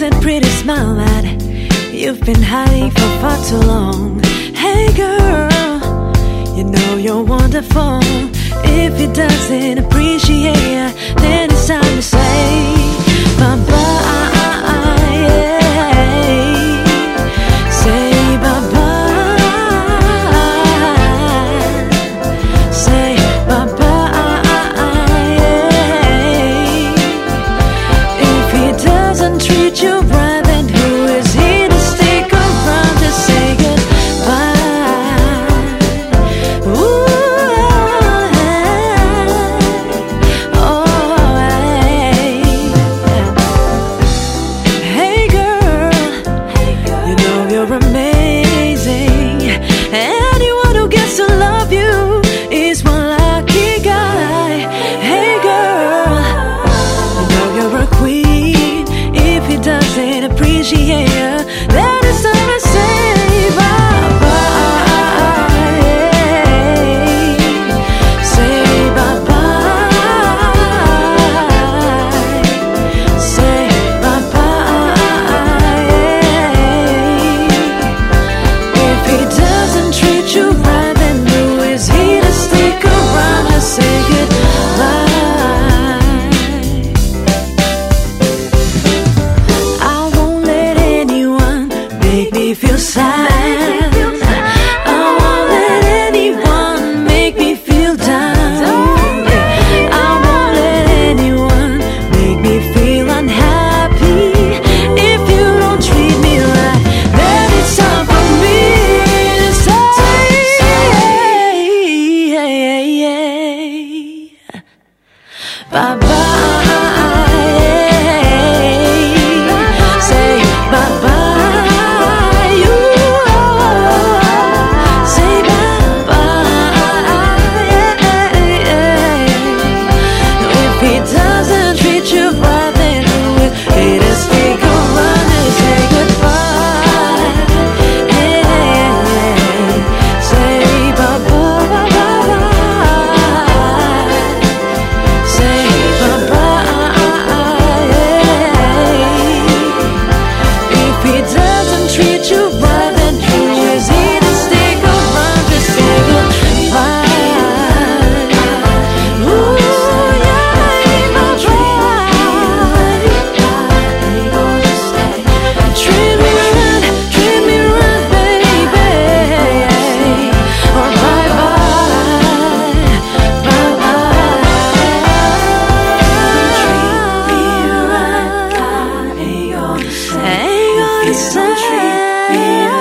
that pretty smile that you've been hiding for far too long. Hey girl, you know you're wonderful. If he doesn't appreciate, you, then it's time to say bye. treat you right. I won't let anyone make me feel down. I won't let anyone make me feel unhappy. If you don't treat me right, for me to say, bye bye. Some treat me